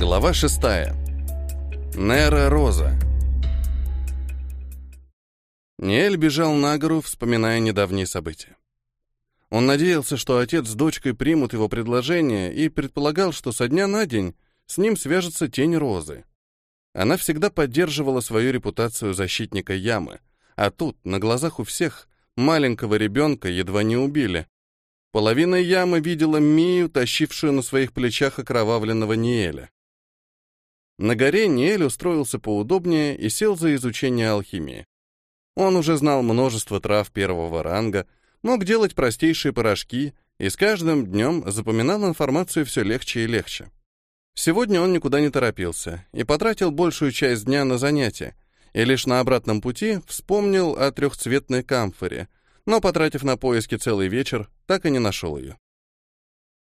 Глава шестая. Нера Роза. Ниэль бежал на гору, вспоминая недавние события. Он надеялся, что отец с дочкой примут его предложение и предполагал, что со дня на день с ним свяжется тень Розы. Она всегда поддерживала свою репутацию защитника ямы, а тут, на глазах у всех, маленького ребенка едва не убили. Половина ямы видела Мию, тащившую на своих плечах окровавленного Ниэля. На горе Ниэль устроился поудобнее и сел за изучение алхимии. Он уже знал множество трав первого ранга, мог делать простейшие порошки и с каждым днем запоминал информацию все легче и легче. Сегодня он никуда не торопился и потратил большую часть дня на занятия, и лишь на обратном пути вспомнил о трехцветной камфоре, но, потратив на поиски целый вечер, так и не нашел ее.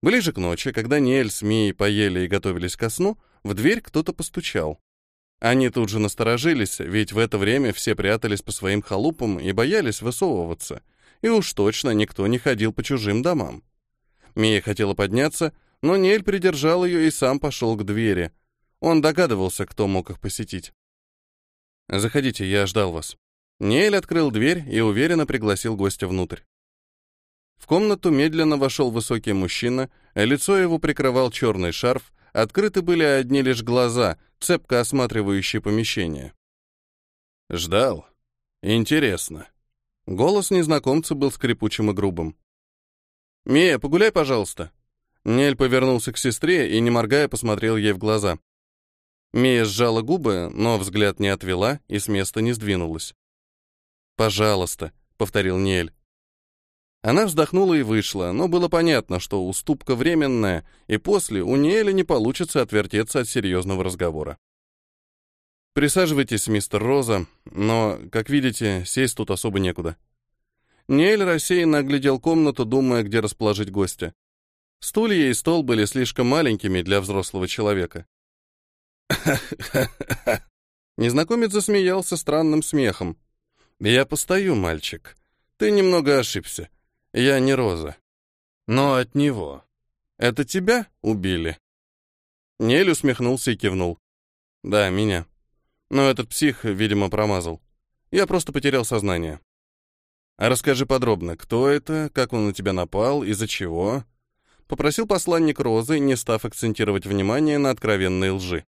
Ближе к ночи, когда Ниэль с Мией поели и готовились ко сну, в дверь кто-то постучал. Они тут же насторожились, ведь в это время все прятались по своим халупам и боялись высовываться, и уж точно никто не ходил по чужим домам. Мия хотела подняться, но Нель придержал ее и сам пошел к двери. Он догадывался, кто мог их посетить. «Заходите, я ждал вас». Нель открыл дверь и уверенно пригласил гостя внутрь. В комнату медленно вошел высокий мужчина, лицо его прикрывал черный шарф, открыты были одни лишь глаза, цепко осматривающие помещение. «Ждал. Интересно». Голос незнакомца был скрипучим и грубым. «Мия, погуляй, пожалуйста». Нель повернулся к сестре и, не моргая, посмотрел ей в глаза. Мия сжала губы, но взгляд не отвела и с места не сдвинулась. «Пожалуйста», — повторил Нель. Она вздохнула и вышла, но было понятно, что уступка временная, и после у Ниэля не получится отвертеться от серьезного разговора. «Присаживайтесь, мистер Роза, но, как видите, сесть тут особо некуда». Ниэль рассеянно оглядел комнату, думая, где расположить гостя. Стулья и стол были слишком маленькими для взрослого человека. Незнакомец засмеялся странным смехом. «Я постою, мальчик. Ты немного ошибся. Я не Роза. Но от него. Это тебя убили?» Нель усмехнулся и кивнул. «Да, меня. Но этот псих, видимо, промазал. Я просто потерял сознание. А расскажи подробно, кто это, как он на тебя напал, из-за чего?» попросил посланник Розы, не став акцентировать внимание на откровенной лжи.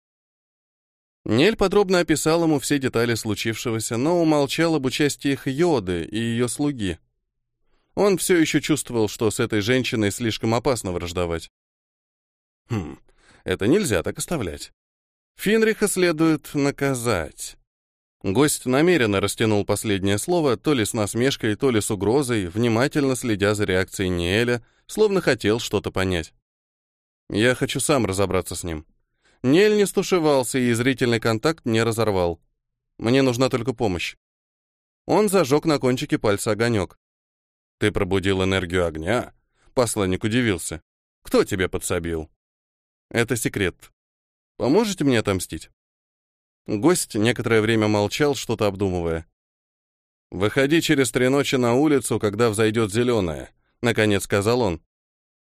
Нель подробно описал ему все детали случившегося, но умолчал об участии Хьоды и ее слуги. Он все еще чувствовал, что с этой женщиной слишком опасно враждовать. Хм, это нельзя так оставлять. Финриха следует наказать. Гость намеренно растянул последнее слово, то ли с насмешкой, то ли с угрозой, внимательно следя за реакцией Ниэля, словно хотел что-то понять. Я хочу сам разобраться с ним. Ниэль не стушевался и зрительный контакт не разорвал. Мне нужна только помощь. Он зажег на кончике пальца огонек. Ты пробудил энергию огня? Посланник удивился. Кто тебе подсобил? Это секрет. Поможете мне отомстить? Гость некоторое время молчал, что-то обдумывая. «Выходи через три ночи на улицу, когда взойдет зеленая», — наконец сказал он.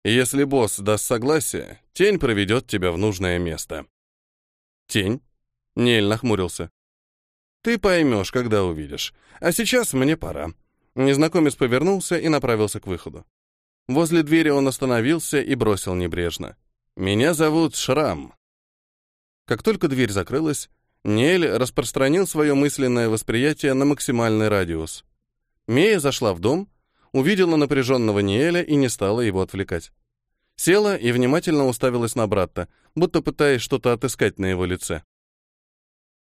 «Если босс даст согласие, тень проведет тебя в нужное место». «Тень?» — Нель нахмурился. «Ты поймешь, когда увидишь. А сейчас мне пора». Незнакомец повернулся и направился к выходу. Возле двери он остановился и бросил небрежно. «Меня зовут Шрам». Как только дверь закрылась, Нель распространил свое мысленное восприятие на максимальный радиус. Мея зашла в дом, увидела напряженного Ниэля и не стала его отвлекать. Села и внимательно уставилась на брата, будто пытаясь что-то отыскать на его лице.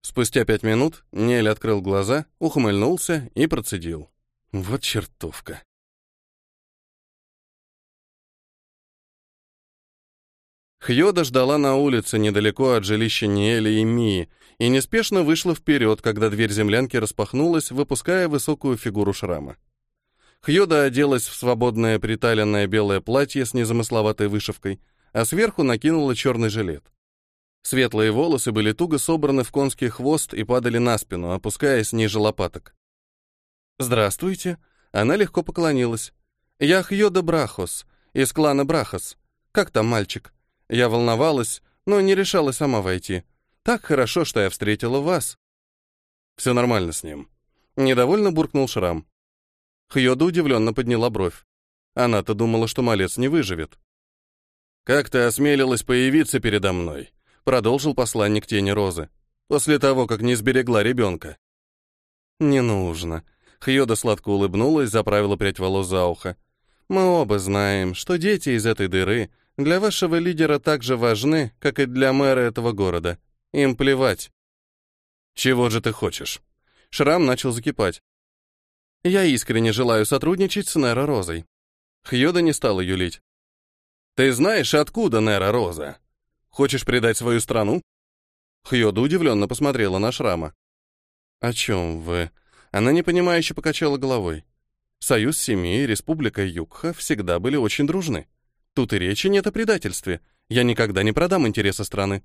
Спустя пять минут Нель открыл глаза, ухмыльнулся и процедил. «Вот чертовка!» Хьода ждала на улице недалеко от жилища Ниэля и Мии и неспешно вышла вперед, когда дверь землянки распахнулась, выпуская высокую фигуру шрама. Хьода оделась в свободное приталенное белое платье с незамысловатой вышивкой, а сверху накинула черный жилет. Светлые волосы были туго собраны в конский хвост и падали на спину, опускаясь ниже лопаток. «Здравствуйте!» Она легко поклонилась. «Я Хьода Брахос, из клана Брахос. Как там мальчик?» Я волновалась, но не решалась сама войти. Так хорошо, что я встретила вас. Все нормально с ним. Недовольно буркнул Шрам. Хьода удивленно подняла бровь. Она-то думала, что малец не выживет. «Как ты осмелилась появиться передо мной?» Продолжил посланник Тени Розы. «После того, как не сберегла ребенка». «Не нужно». Хьода сладко улыбнулась, заправила прядь волос за ухо. «Мы оба знаем, что дети из этой дыры для вашего лидера так же важны, как и для мэра этого города. Им плевать». «Чего же ты хочешь?» Шрам начал закипать. «Я искренне желаю сотрудничать с Нера Розой». Хьода не стала юлить. «Ты знаешь, откуда Нера Роза? Хочешь предать свою страну?» Хьода удивленно посмотрела на Шрама. «О чем вы?» Она непонимающе покачала головой. Союз семей и Республика Югха всегда были очень дружны. Тут и речи нет о предательстве. Я никогда не продам интересы страны.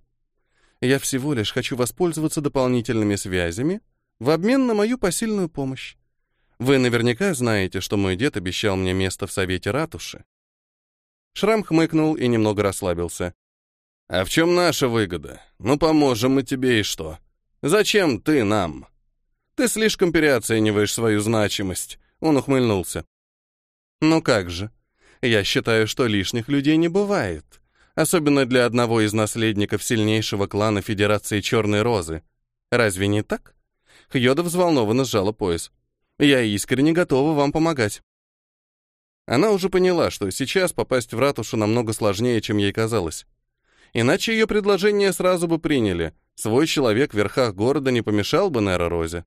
Я всего лишь хочу воспользоваться дополнительными связями в обмен на мою посильную помощь. Вы наверняка знаете, что мой дед обещал мне место в совете ратуши. Шрам хмыкнул и немного расслабился. «А в чем наша выгода? Ну, поможем мы тебе и что? Зачем ты нам?» Ты слишком переоцениваешь свою значимость. Он ухмыльнулся. Ну как же? Я считаю, что лишних людей не бывает. Особенно для одного из наследников сильнейшего клана Федерации Черной Розы. Разве не так? Хьода взволнованно сжала пояс. Я искренне готова вам помогать. Она уже поняла, что сейчас попасть в ратушу намного сложнее, чем ей казалось. Иначе ее предложение сразу бы приняли. Свой человек в верхах города не помешал бы Нера Розе.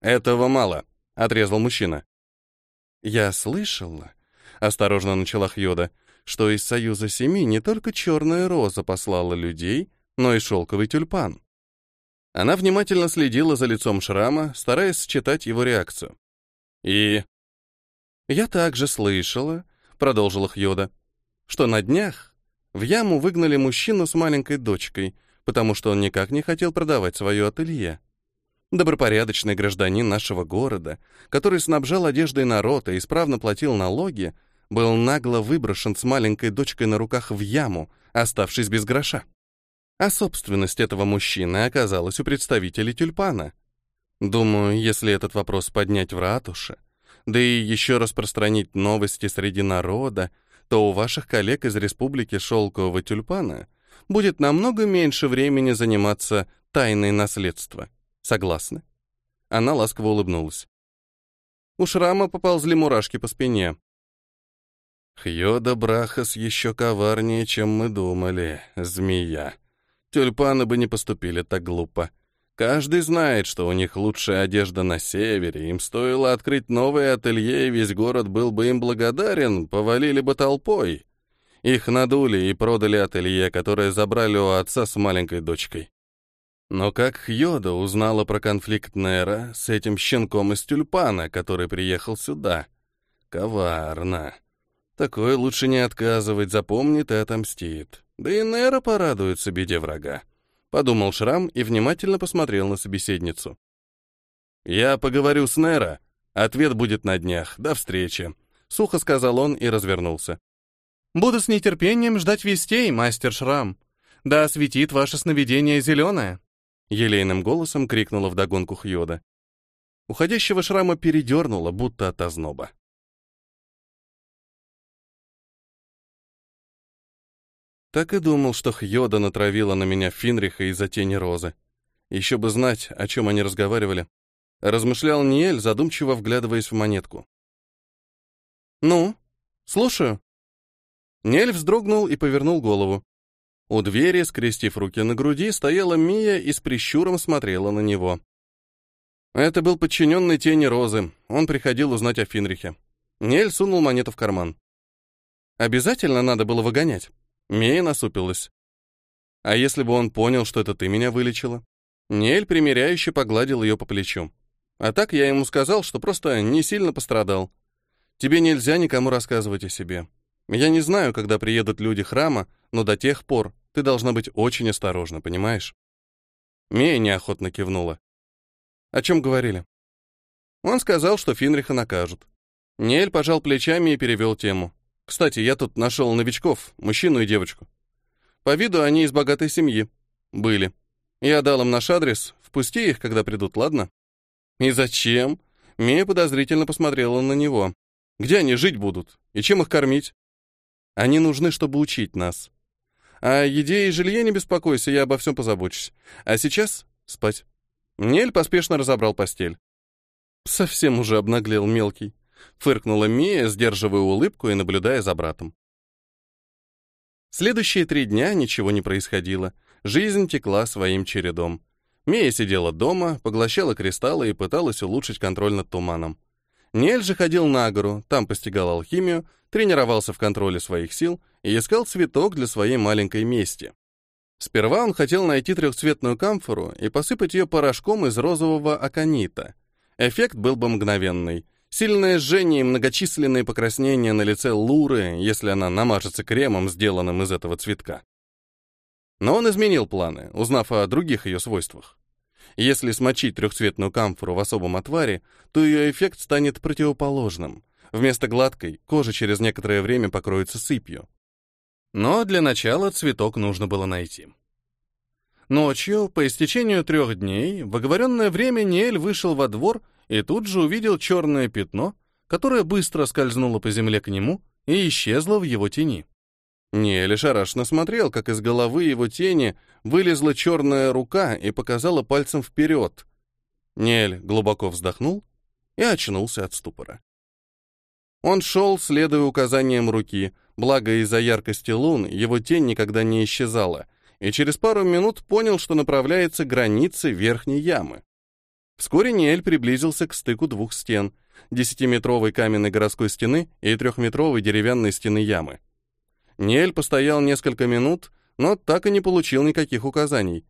«Этого мало», — отрезал мужчина. «Я слышала», — осторожно начала Хьода, «что из Союза Семи не только черная роза послала людей, но и шелковый тюльпан». Она внимательно следила за лицом шрама, стараясь считать его реакцию. «И...» «Я также слышала», — продолжила Хьода, «что на днях в яму выгнали мужчину с маленькой дочкой, потому что он никак не хотел продавать свое ателье добропорядочный гражданин нашего города, который снабжал одеждой народ и исправно платил налоги, был нагло выброшен с маленькой дочкой на руках в яму, оставшись без гроша. А собственность этого мужчины оказалась у представителей тюльпана. Думаю, если этот вопрос поднять в ратуше, да и еще распространить новости среди народа, то у ваших коллег из Республики Шелкового Тюльпана будет намного меньше времени заниматься тайной наследства. Согласны?» Она ласково улыбнулась. У шрама поползли мурашки по спине. «Хьода Брахас еще коварнее, чем мы думали, змея. Тюльпаны бы не поступили так глупо. Каждый знает, что у них лучшая одежда на севере. Им стоило открыть новое ателье, и весь город был бы им благодарен, повалили бы толпой. Их надули и продали ателье, которое забрали у отца с маленькой дочкой. Но как Хьода узнала про конфликт Нера с этим щенком из тюльпана, который приехал сюда? Коварно. Такое лучше не отказывать, запомнит и отомстит. Да и Нера порадуется беде врага. Подумал Шрам и внимательно посмотрел на собеседницу. «Я поговорю с Нера. Ответ будет на днях. До встречи», — сухо сказал он и развернулся. «Буду с нетерпением ждать вестей, мастер Шрам. Да осветит ваше сновидение зеленое». Елейным голосом крикнула вдогонку Хьода. Уходящего шрама передернуло, будто от озноба. Так и думал, что Хьода натравила на меня Финриха из-за тени розы. Еще бы знать, о чем они разговаривали. Размышлял Ниэль, задумчиво вглядываясь в монетку. «Ну, слушаю». Ниэль вздрогнул и повернул голову. У двери, скрестив руки на груди, стояла Мия и с прищуром смотрела на него. Это был подчиненный тени Розы. Он приходил узнать о Финрихе. Нель сунул монету в карман. Обязательно надо было выгонять. Мия насупилась. А если бы он понял, что это ты меня вылечила? Нель примиряюще погладил ее по плечу. А так я ему сказал, что просто не сильно пострадал. Тебе нельзя никому рассказывать о себе. Я не знаю, когда приедут люди храма, но до тех пор ты должна быть очень осторожна, понимаешь?» Мия неохотно кивнула. «О чем говорили?» Он сказал, что Финриха накажут. Нель пожал плечами и перевел тему. «Кстати, я тут нашел новичков, мужчину и девочку. По виду они из богатой семьи. Были. Я дал им наш адрес. Впусти их, когда придут, ладно? И зачем? Мия подозрительно посмотрела на него. Где они жить будут? И чем их кормить? Они нужны, чтобы учить нас. О еде и жилье не беспокойся, я обо всем позабочусь. А сейчас спать. Нель поспешно разобрал постель. Совсем уже обнаглел мелкий. Фыркнула Мия, сдерживая улыбку и наблюдая за братом. Следующие три дня ничего не происходило. Жизнь текла своим чередом. Мия сидела дома, поглощала кристаллы и пыталась улучшить контроль над туманом. Нель же ходил на гору, там постигал алхимию, тренировался в контроле своих сил и искал цветок для своей маленькой мести. Сперва он хотел найти трехцветную камфору и посыпать ее порошком из розового аконита. Эффект был бы мгновенный. Сильное жжение и многочисленные покраснения на лице Луры, если она намажется кремом, сделанным из этого цветка. Но он изменил планы, узнав о других ее свойствах. Если смочить трехцветную камфору в особом отваре, то ее эффект станет противоположным. Вместо гладкой кожа через некоторое время покроется сыпью. Но для начала цветок нужно было найти. Ночью, по истечению трех дней, в оговоренное время Ниэль вышел во двор и тут же увидел черное пятно, которое быстро скользнуло по земле к нему и исчезло в его тени. Ниэль ошарашенно смотрел, как из головы его тени вылезла черная рука и показала пальцем вперед. Ниэль глубоко вздохнул и очнулся от ступора. Он шел, следуя указаниям руки, благо из-за яркости лун его тень никогда не исчезала, и через пару минут понял, что направляется к границе верхней ямы. Вскоре Ниэль приблизился к стыку двух стен, десятиметровой каменной городской стены и трехметровой деревянной стены ямы. Ниэль постоял несколько минут, но так и не получил никаких указаний.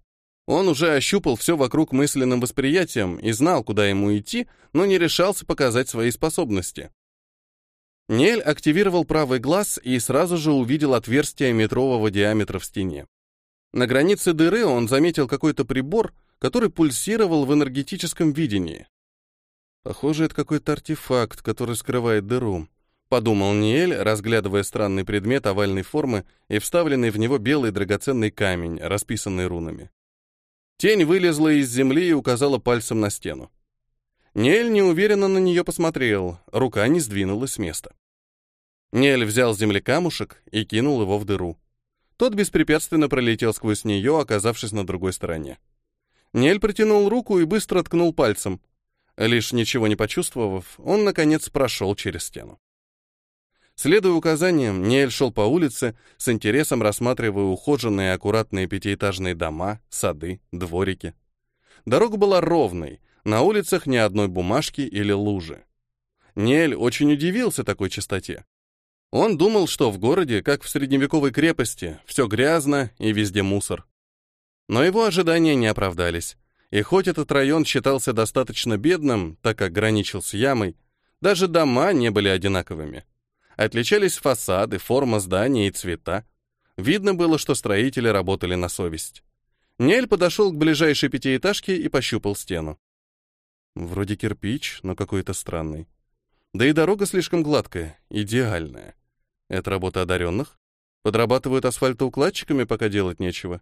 Он уже ощупал все вокруг мысленным восприятием и знал, куда ему идти, но не решался показать свои способности. Нель активировал правый глаз и сразу же увидел отверстие метрового диаметра в стене. На границе дыры он заметил какой-то прибор, который пульсировал в энергетическом видении. Похоже, это какой-то артефакт, который скрывает дыру, подумал Ниэль, разглядывая странный предмет овальной формы и вставленный в него белый драгоценный камень, расписанный рунами. Тень вылезла из земли и указала пальцем на стену. Ниэль неуверенно на нее посмотрел, рука не сдвинулась с места. Нель взял с земли камушек и кинул его в дыру. Тот беспрепятственно пролетел сквозь нее, оказавшись на другой стороне. Нель протянул руку и быстро ткнул пальцем. Лишь ничего не почувствовав, он, наконец, прошел через стену. Следуя указаниям, Нель шел по улице, с интересом рассматривая ухоженные аккуратные пятиэтажные дома, сады, дворики. Дорога была ровной, на улицах ни одной бумажки или лужи. Нель очень удивился такой чистоте. Он думал, что в городе, как в средневековой крепости, все грязно и везде мусор. Но его ожидания не оправдались. И хоть этот район считался достаточно бедным, так как граничил с ямой, даже дома не были одинаковыми. Отличались фасады, форма здания и цвета. Видно было, что строители работали на совесть. Нель подошел к ближайшей пятиэтажке и пощупал стену. Вроде кирпич, но какой-то странный. Да и дорога слишком гладкая, идеальная. Это работа одаренных. Подрабатывают асфальтоукладчиками, пока делать нечего.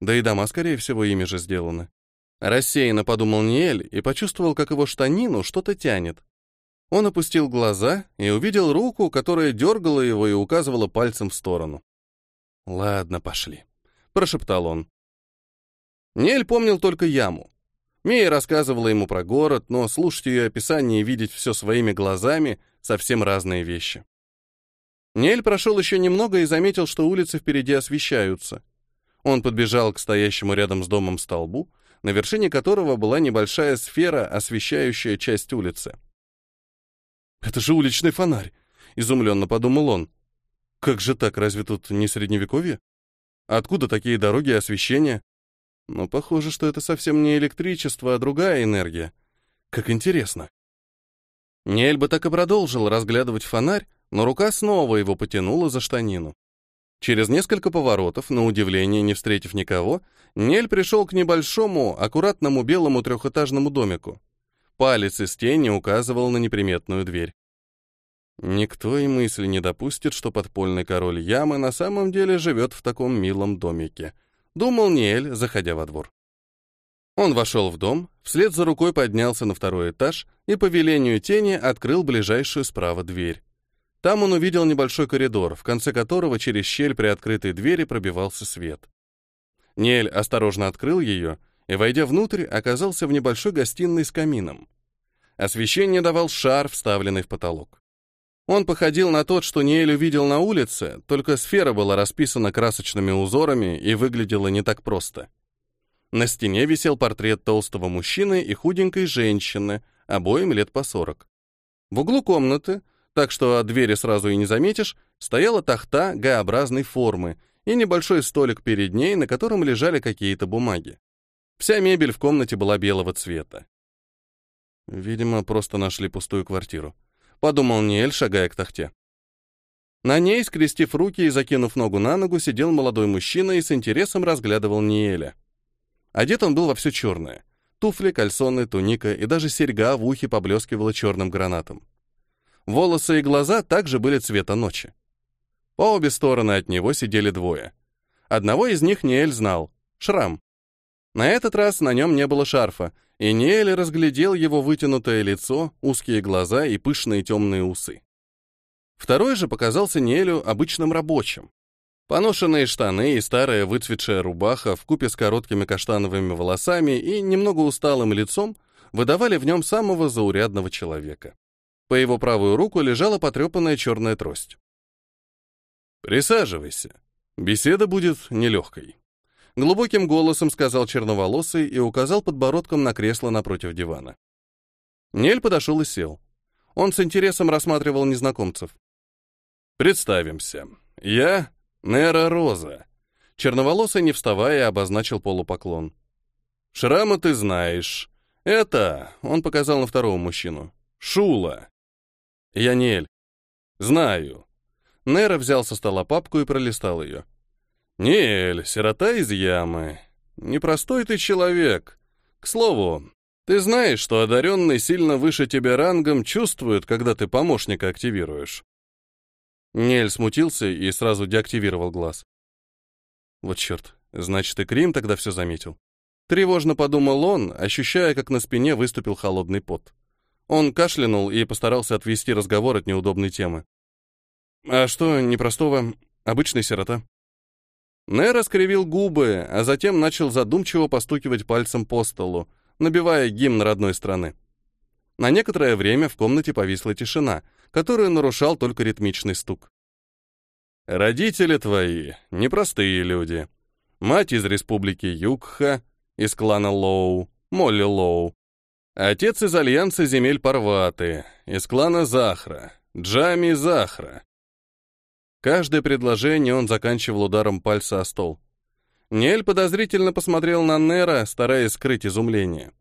Да и дома, скорее всего, ими же сделаны. Рассеянно подумал Ниэль и почувствовал, как его штанину что-то тянет. Он опустил глаза и увидел руку, которая дергала его и указывала пальцем в сторону. «Ладно, пошли», — прошептал он. Ниэль помнил только яму. Мия рассказывала ему про город, но слушать ее описание и видеть все своими глазами — совсем разные вещи. Нель прошел еще немного и заметил, что улицы впереди освещаются. Он подбежал к стоящему рядом с домом столбу, на вершине которого была небольшая сфера, освещающая часть улицы. «Это же уличный фонарь!» — изумленно подумал он. «Как же так, разве тут не средневековье? Откуда такие дороги и освещение? Но похоже, что это совсем не электричество, а другая энергия. Как интересно!» Нель бы так и продолжил разглядывать фонарь, но рука снова его потянула за штанину. Через несколько поворотов, на удивление не встретив никого, Нель пришел к небольшому, аккуратному белому трехэтажному домику. Палец из тени указывал на неприметную дверь. Никто и мысли не допустит, что подпольный король Ямы на самом деле живет в таком милом домике, думал Ниэль, заходя во двор. Он вошел в дом, вслед за рукой поднялся на второй этаж и по велению тени открыл ближайшую справа дверь. Там он увидел небольшой коридор, в конце которого через щель при открытой двери пробивался свет. Ниэль осторожно открыл ее и, войдя внутрь, оказался в небольшой гостиной с камином. Освещение давал шар, вставленный в потолок. Он походил на тот, что Ниэль увидел на улице, только сфера была расписана красочными узорами и выглядела не так просто. На стене висел портрет толстого мужчины и худенькой женщины, обоим лет по сорок. В углу комнаты, так что от двери сразу и не заметишь, стояла тахта Г-образной формы и небольшой столик перед ней, на котором лежали какие-то бумаги. Вся мебель в комнате была белого цвета. Видимо, просто нашли пустую квартиру подумал Ниэль, шагая к тахте. На ней, скрестив руки и закинув ногу на ногу, сидел молодой мужчина и с интересом разглядывал Ниэля. Одет он был во все черное. Туфли, кальсоны, туника и даже серьга в ухе поблескивала черным гранатом. Волосы и глаза также были цвета ночи. По обе стороны от него сидели двое. Одного из них Ниэль знал — Шрам. На этот раз на нем не было шарфа, и Ниэль разглядел его вытянутое лицо, узкие глаза и пышные темные усы. Второй же показался Ниэлю обычным рабочим. Поношенные штаны и старая выцветшая рубаха в купе с короткими каштановыми волосами и немного усталым лицом выдавали в нем самого заурядного человека. По его правую руку лежала потрепанная черная трость. «Присаживайся. Беседа будет нелегкой». Глубоким голосом сказал черноволосый и указал подбородком на кресло напротив дивана. Нель подошел и сел. Он с интересом рассматривал незнакомцев. «Представимся. Я Нера Роза». Черноволосый, не вставая, обозначил полупоклон. «Шрама ты знаешь. Это...» — он показал на второго мужчину. «Шула». «Я Нель». «Знаю». Нера взял со стола папку и пролистал ее. «Ниэль, сирота из ямы. Непростой ты человек. К слову, ты знаешь, что одаренный сильно выше тебя рангом чувствует, когда ты помощника активируешь». Ниэль смутился и сразу деактивировал глаз. «Вот черт, значит, и Крим тогда все заметил». Тревожно подумал он, ощущая, как на спине выступил холодный пот. Он кашлянул и постарался отвести разговор от неудобной темы. «А что, непростого? Обычный сирота?» Нэ раскривил губы, а затем начал задумчиво постукивать пальцем по столу, набивая гимн родной страны. На некоторое время в комнате повисла тишина, которую нарушал только ритмичный стук. «Родители твои — непростые люди. Мать из республики Югха, из клана Лоу, Молли Лоу. Отец из альянса земель Парваты, из клана Захра, Джами Захра. Каждое предложение он заканчивал ударом пальца о стол. Нель подозрительно посмотрел на Нера, стараясь скрыть изумление.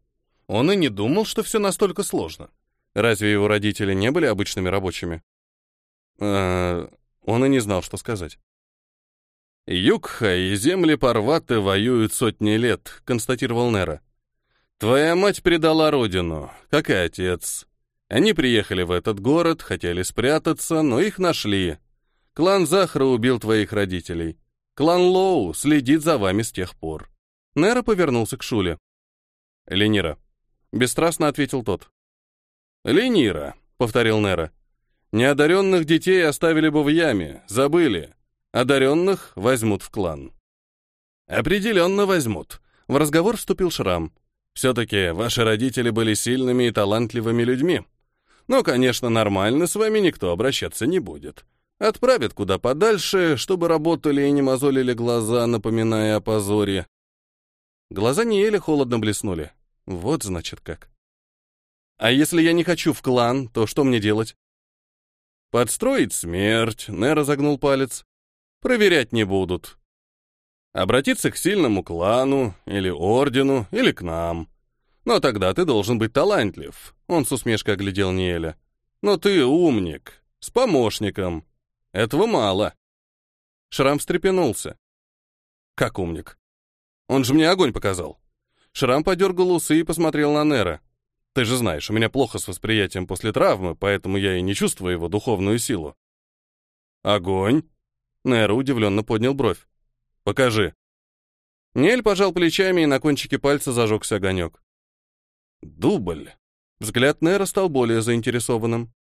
Он и не думал, что все настолько сложно. Разве его родители не были обычными рабочими? Э он и не знал, что сказать. «Югха и земли Парваты воюют сотни лет», — констатировал Нера. «Твоя мать предала родину, как и отец. Они приехали в этот город, хотели спрятаться, но их нашли. Клан Захра убил твоих родителей. Клан Лоу следит за вами с тех пор». Нера повернулся к Шуле. «Ленира», — бесстрастно ответил тот. «Ленира», — повторил Нера. «Неодаренных детей оставили бы в яме, забыли. Одаренных возьмут в клан». «Определенно возьмут», — в разговор вступил Шрам. «Все-таки ваши родители были сильными и талантливыми людьми. Но, конечно, нормально с вами никто обращаться не будет. Отправят куда подальше, чтобы работали и не мозолили глаза, напоминая о позоре. Глаза Ниэля холодно блеснули. Вот значит как. А если я не хочу в клан, то что мне делать? Подстроить смерть, Не разогнул палец. Проверять не будут. Обратиться к сильному клану, или ордену, или к нам. Но тогда ты должен быть талантлив. Он с усмешкой оглядел Ниэля. Но ты умник, с помощником. Этого мало. Шрам встрепенулся. Как умник. Он же мне огонь показал. Шрам подергал усы и посмотрел на Нера. Ты же знаешь, у меня плохо с восприятием после травмы, поэтому я и не чувствую его духовную силу. Огонь? Нера удивленно поднял бровь. Покажи. Нель пожал плечами, и на кончике пальца зажегся огонек. Дубль. Взгляд Нера стал более заинтересованным.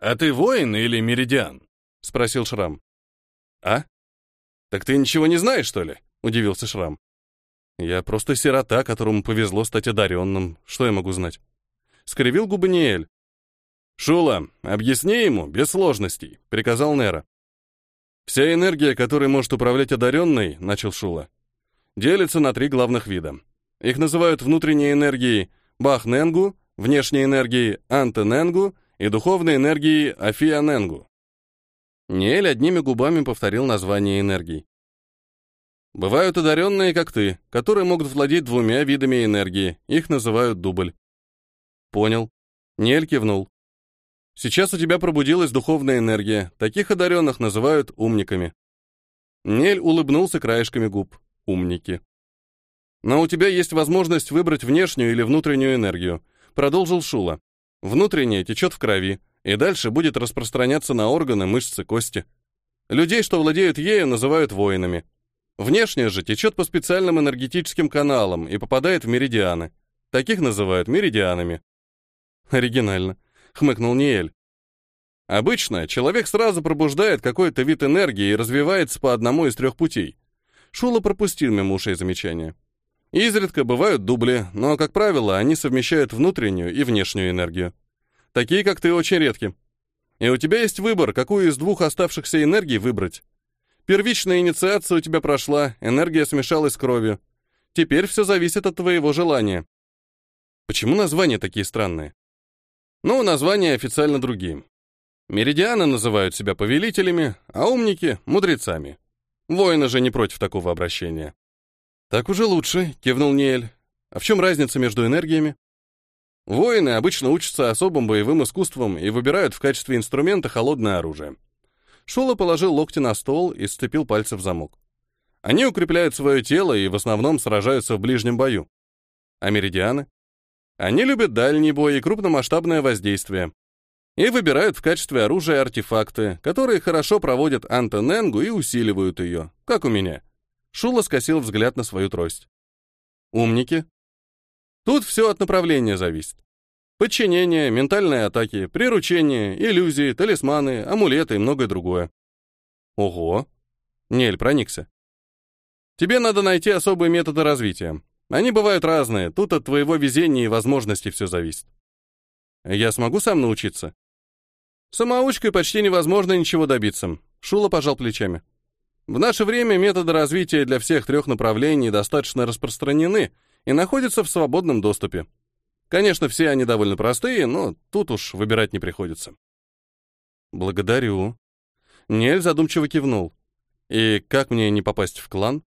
«А ты воин или меридиан?» — спросил Шрам. «А? Так ты ничего не знаешь, что ли?» — удивился Шрам. «Я просто сирота, которому повезло стать одаренным. Что я могу знать?» Скривил губы Ниэль. «Шула, объясни ему, без сложностей», — приказал Нера. «Вся энергия, которой может управлять одаренный», — начал Шула, — делится на три главных вида. Их называют внутренней энергией Бахненгу, внешней энергией Антененгу и духовной энергией Афианенгу. Ниэль одними губами повторил название энергий. Бывают одаренные, как ты, которые могут владеть двумя видами энергии. Их называют дубль. Понял. Ниэль кивнул. Сейчас у тебя пробудилась духовная энергия. Таких одаренных называют умниками. Нель улыбнулся краешками губ. Умники. Но у тебя есть возможность выбрать внешнюю или внутреннюю энергию. Продолжил Шула. Внутренняя течет в крови, и дальше будет распространяться на органы, мышцы, кости. Людей, что владеют ею, называют воинами. Внешняя же течет по специальным энергетическим каналам и попадает в меридианы. Таких называют меридианами. Оригинально хмыкнул Ниэль. Обычно человек сразу пробуждает какой-то вид энергии и развивается по одному из трех путей. Шула пропустил мимо ушей замечания. Изредка бывают дубли, но, как правило, они совмещают внутреннюю и внешнюю энергию. Такие, как ты, очень редки. И у тебя есть выбор, какую из двух оставшихся энергий выбрать. Первичная инициация у тебя прошла, энергия смешалась с кровью. Теперь все зависит от твоего желания. Почему названия такие странные? Но названия официально другие. Меридианы называют себя повелителями, а умники — мудрецами. Воины же не против такого обращения. «Так уже лучше», — кивнул Ниэль. «А в чем разница между энергиями?» Воины обычно учатся особым боевым искусствам и выбирают в качестве инструмента холодное оружие. Шула положил локти на стол и сцепил пальцы в замок. Они укрепляют свое тело и в основном сражаются в ближнем бою. А меридианы? Они любят дальний бой и крупномасштабное воздействие. И выбирают в качестве оружия артефакты, которые хорошо проводят антененгу и усиливают ее, как у меня. Шула скосил взгляд на свою трость. Умники. Тут все от направления зависит. Подчинение, ментальные атаки, приручение, иллюзии, талисманы, амулеты и многое другое. Ого. Нель проникся. Тебе надо найти особые методы развития. Они бывают разные, тут от твоего везения и возможностей все зависит. Я смогу сам научиться? Самоучкой почти невозможно ничего добиться. Шула пожал плечами. В наше время методы развития для всех трех направлений достаточно распространены и находятся в свободном доступе. Конечно, все они довольно простые, но тут уж выбирать не приходится. Благодарю. Нель задумчиво кивнул. И как мне не попасть в клан?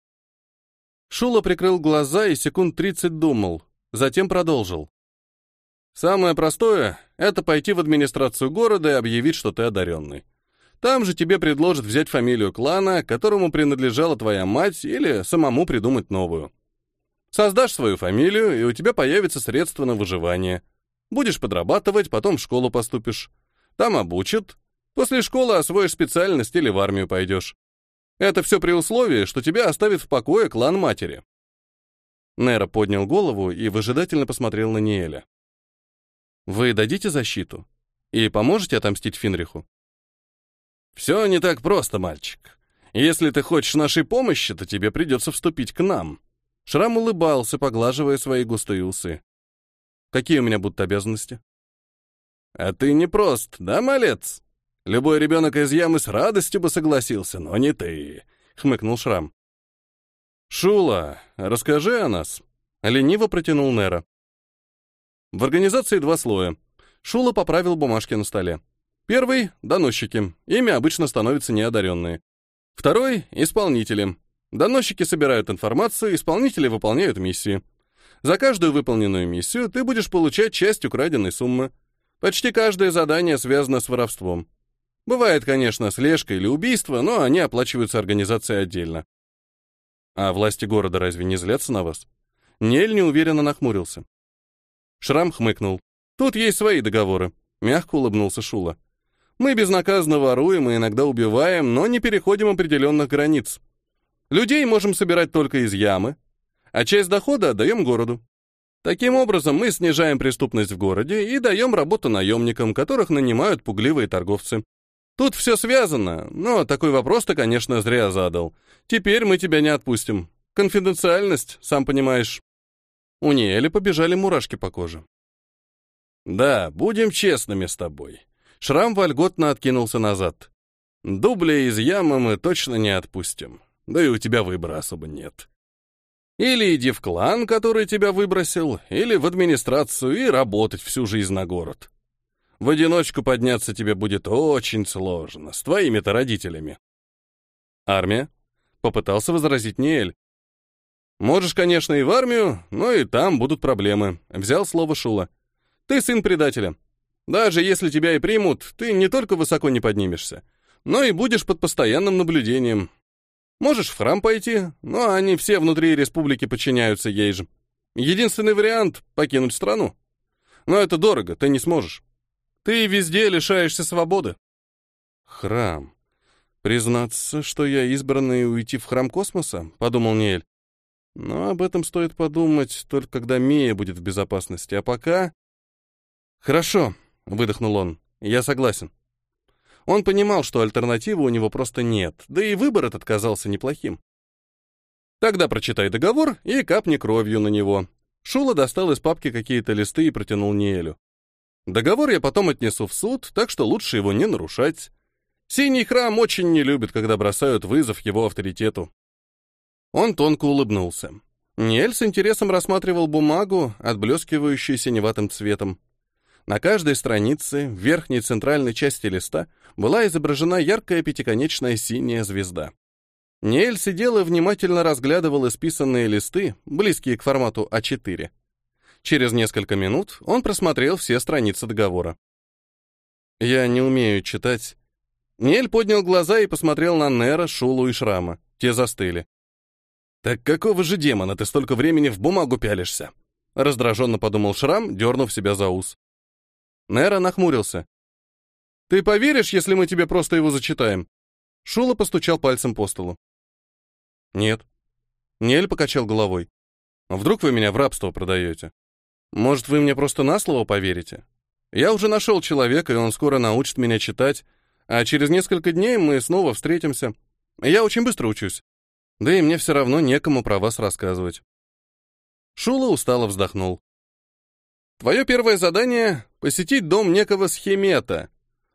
Шула прикрыл глаза и секунд 30 думал, затем продолжил. «Самое простое — это пойти в администрацию города и объявить, что ты одаренный. Там же тебе предложат взять фамилию клана, которому принадлежала твоя мать, или самому придумать новую. Создашь свою фамилию, и у тебя появится средства на выживание. Будешь подрабатывать, потом в школу поступишь. Там обучат. После школы освоишь специальность или в армию пойдешь. Это все при условии, что тебя оставит в покое клан матери. Нера поднял голову и выжидательно посмотрел на Ниэля. «Вы дадите защиту? И поможете отомстить Финриху?» «Все не так просто, мальчик. Если ты хочешь нашей помощи, то тебе придется вступить к нам». Шрам улыбался, поглаживая свои густые усы. «Какие у меня будут обязанности?» «А ты не прост, да, малец?» Любой ребенок из ямы с радостью бы согласился, но не ты», — хмыкнул Шрам. «Шула, расскажи о нас», — лениво протянул Нера. В организации два слоя. Шула поправил бумажки на столе. Первый — доносчики. Ими обычно становятся неодаренные. Второй — исполнители. Доносчики собирают информацию, исполнители выполняют миссии. За каждую выполненную миссию ты будешь получать часть украденной суммы. Почти каждое задание связано с воровством. Бывает, конечно, слежка или убийство, но они оплачиваются организацией отдельно. А власти города разве не злятся на вас? Нель неуверенно нахмурился. Шрам хмыкнул. Тут есть свои договоры. Мягко улыбнулся Шула. Мы безнаказанно воруем и иногда убиваем, но не переходим определенных границ. Людей можем собирать только из ямы, а часть дохода отдаем городу. Таким образом, мы снижаем преступность в городе и даем работу наемникам, которых нанимают пугливые торговцы. Тут все связано, но такой вопрос ты, конечно, зря задал. Теперь мы тебя не отпустим. Конфиденциальность, сам понимаешь. У Ниэли побежали мурашки по коже. Да, будем честными с тобой. Шрам вольготно откинулся назад. Дубля из ямы мы точно не отпустим. Да и у тебя выбора особо нет. Или иди в клан, который тебя выбросил, или в администрацию и работать всю жизнь на город. В одиночку подняться тебе будет очень сложно, с твоими-то родителями. Армия? Попытался возразить Ниэль. Можешь, конечно, и в армию, но и там будут проблемы. Взял слово Шула. Ты сын предателя. Даже если тебя и примут, ты не только высоко не поднимешься, но и будешь под постоянным наблюдением. Можешь в храм пойти, но они все внутри республики подчиняются ей же. Единственный вариант — покинуть страну. Но это дорого, ты не сможешь. Ты везде лишаешься свободы. Храм. Признаться, что я избранный уйти в храм космоса, подумал Ниэль. Но об этом стоит подумать только когда Мия будет в безопасности, а пока... Хорошо, выдохнул он. Я согласен. Он понимал, что альтернативы у него просто нет, да и выбор этот казался неплохим. Тогда прочитай договор и капни кровью на него. Шула достал из папки какие-то листы и протянул Ниэлю. Договор я потом отнесу в суд, так что лучше его не нарушать. Синий храм очень не любит, когда бросают вызов его авторитету. Он тонко улыбнулся. Ниэль с интересом рассматривал бумагу, отблескивающую синеватым цветом. На каждой странице, в верхней центральной части листа, была изображена яркая пятиконечная синяя звезда. Ниэль сидел и внимательно разглядывал исписанные листы, близкие к формату А4. Через несколько минут он просмотрел все страницы договора. «Я не умею читать». Ниэль поднял глаза и посмотрел на Нера, Шулу и Шрама. Те застыли. «Так какого же демона ты столько времени в бумагу пялишься?» Раздраженно подумал Шрам, дернув себя за ус. Нера нахмурился. «Ты поверишь, если мы тебе просто его зачитаем?» Шула постучал пальцем по столу. «Нет». Нель покачал головой. «Вдруг вы меня в рабство продаете? Может, вы мне просто на слово поверите? Я уже нашел человека, и он скоро научит меня читать, а через несколько дней мы снова встретимся. Я очень быстро учусь. Да и мне все равно некому про вас рассказывать». Шула устало вздохнул. Твое первое задание — посетить дом некого схемета.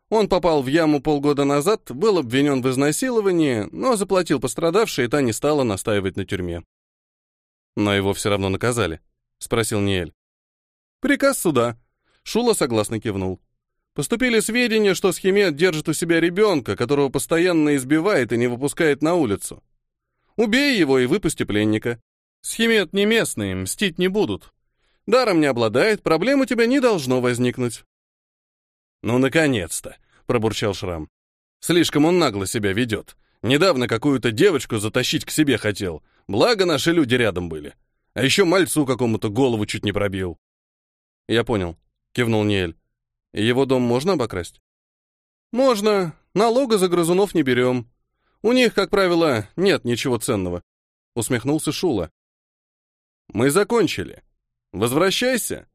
Он попал в яму полгода назад, был обвинен в изнасиловании, но заплатил пострадавшей, и та не стала настаивать на тюрьме. Но его все равно наказали, — спросил Ниэль. Приказ суда. Шула согласно кивнул. Поступили сведения, что схемет держит у себя ребенка, которого постоянно избивает и не выпускает на улицу. Убей его и выпусти пленника. Схемет не местный, мстить не будут. Даром не обладает, проблем у тебя не должно возникнуть. Ну, наконец-то, пробурчал Шрам. Слишком он нагло себя ведет. Недавно какую-то девочку затащить к себе хотел. Благо наши люди рядом были. А еще мальцу какому-то голову чуть не пробил. Я понял, кивнул Ниэль. Его дом можно обокрасть? Можно. Налога за грызунов не берем. У них, как правило, нет ничего ценного. Усмехнулся Шула. Мы закончили. Возвращайся.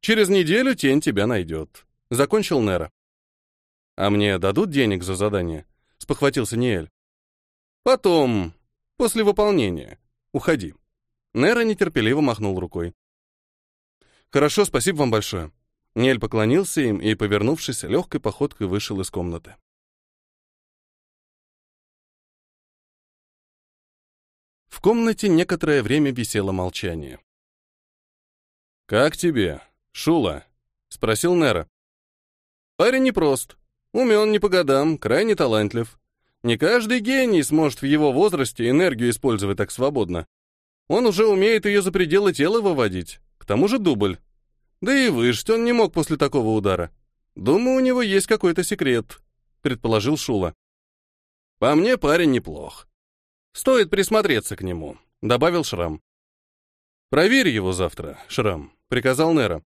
Через неделю тень тебя найдет. Закончил Нера. А мне дадут денег за задание? Спохватился Ниэль. Потом, после выполнения. Уходи. Нера нетерпеливо махнул рукой. Хорошо, спасибо вам большое. Ниэль поклонился им и, повернувшись, легкой походкой вышел из комнаты. В комнате некоторое время висело молчание. «Как тебе, Шула?» — спросил Нера. «Парень непрост. Умен не по годам, крайне талантлив. Не каждый гений сможет в его возрасте энергию использовать так свободно. Он уже умеет ее за пределы тела выводить. К тому же дубль. Да и выжить он не мог после такого удара. Думаю, у него есть какой-то секрет», — предположил Шула. «По мне парень неплох. Стоит присмотреться к нему», — добавил Шрам. «Проверь его завтра, Шрам», — приказал Нера.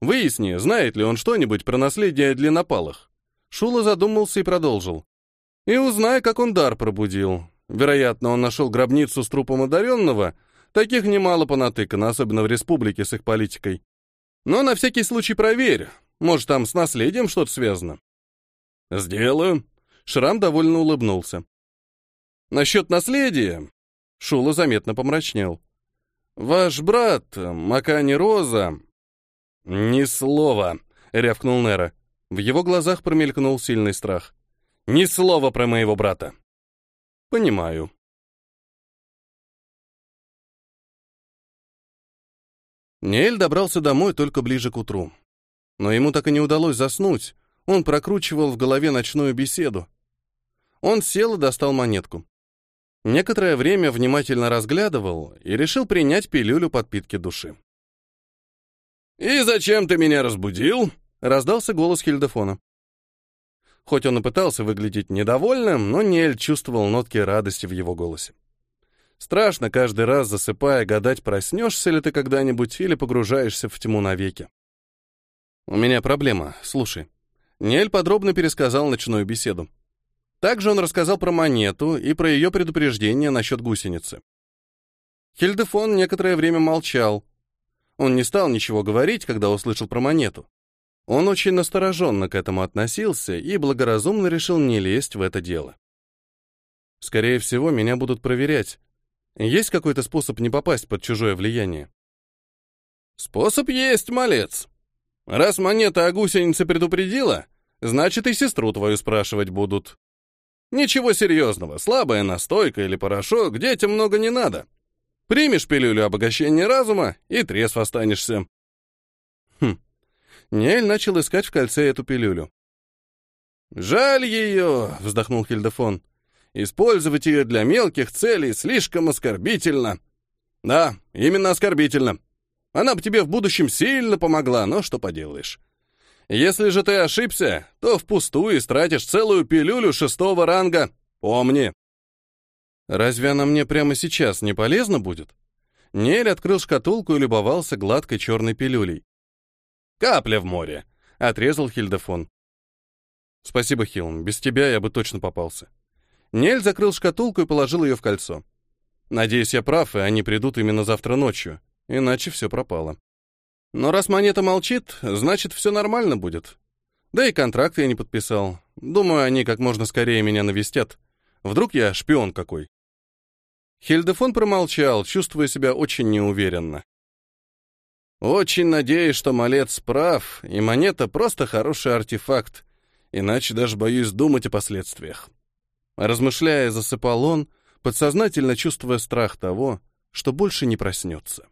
Выясни, знает ли он что-нибудь про наследие длиннопалых. Шула задумался и продолжил. И узнай, как он дар пробудил. Вероятно, он нашел гробницу с трупом одаренного. Таких немало понатыкано, особенно в республике с их политикой. Но на всякий случай проверь. Может, там с наследием что-то связано. Сделаю. Шрам довольно улыбнулся. Насчет наследия. Шула заметно помрачнел. Ваш брат, Макани Роза... Ни слова, рявкнул Нера. В его глазах промелькнул сильный страх. Ни слова про моего брата. Понимаю. Неэль добрался домой только ближе к утру. Но ему так и не удалось заснуть. Он прокручивал в голове ночную беседу. Он сел и достал монетку. Некоторое время внимательно разглядывал и решил принять пилюлю подпитки души. «И зачем ты меня разбудил?» — раздался голос Хильдефона. Хоть он и пытался выглядеть недовольным, но Нель чувствовал нотки радости в его голосе. Страшно каждый раз, засыпая, гадать, проснешься ли ты когда-нибудь или погружаешься в тьму навеки. «У меня проблема, слушай». Нель подробно пересказал ночную беседу. Также он рассказал про монету и про ее предупреждение насчет гусеницы. Хильдефон некоторое время молчал. Он не стал ничего говорить, когда услышал про монету. Он очень настороженно к этому относился и благоразумно решил не лезть в это дело. Скорее всего, меня будут проверять. Есть какой-то способ не попасть под чужое влияние? Способ есть, малец. Раз монета о гусенице предупредила, значит и сестру твою спрашивать будут. Ничего серьезного, слабая настойка или порошок, детям много не надо. Примешь пилюлю обогащения разума и трезв останешься. Хм, Ниэль начал искать в кольце эту пилюлю. «Жаль ее!» — вздохнул Хильдефон. «Использовать ее для мелких целей слишком оскорбительно». «Да, именно оскорбительно. Она бы тебе в будущем сильно помогла, но что поделаешь. Если же ты ошибся, то впустую истратишь целую пилюлю шестого ранга. Помни». «Разве она мне прямо сейчас не полезна будет?» Нель открыл шкатулку и любовался гладкой черной пилюлей. Капля в море, отрезал Хильдефон. Спасибо, Хилм. Без тебя я бы точно попался. Нель закрыл шкатулку и положил ее в кольцо. Надеюсь, я прав, и они придут именно завтра ночью, иначе все пропало. Но раз монета молчит, значит, все нормально будет. Да и контракт я не подписал. Думаю, они как можно скорее меня навестят. Вдруг я шпион какой. Хильдефон промолчал, чувствуя себя очень неуверенно. Очень надеюсь, что малец прав, и монета просто хороший артефакт, иначе даже боюсь думать о последствиях. Размышляя, засыпал он, подсознательно чувствуя страх того, что больше не проснется.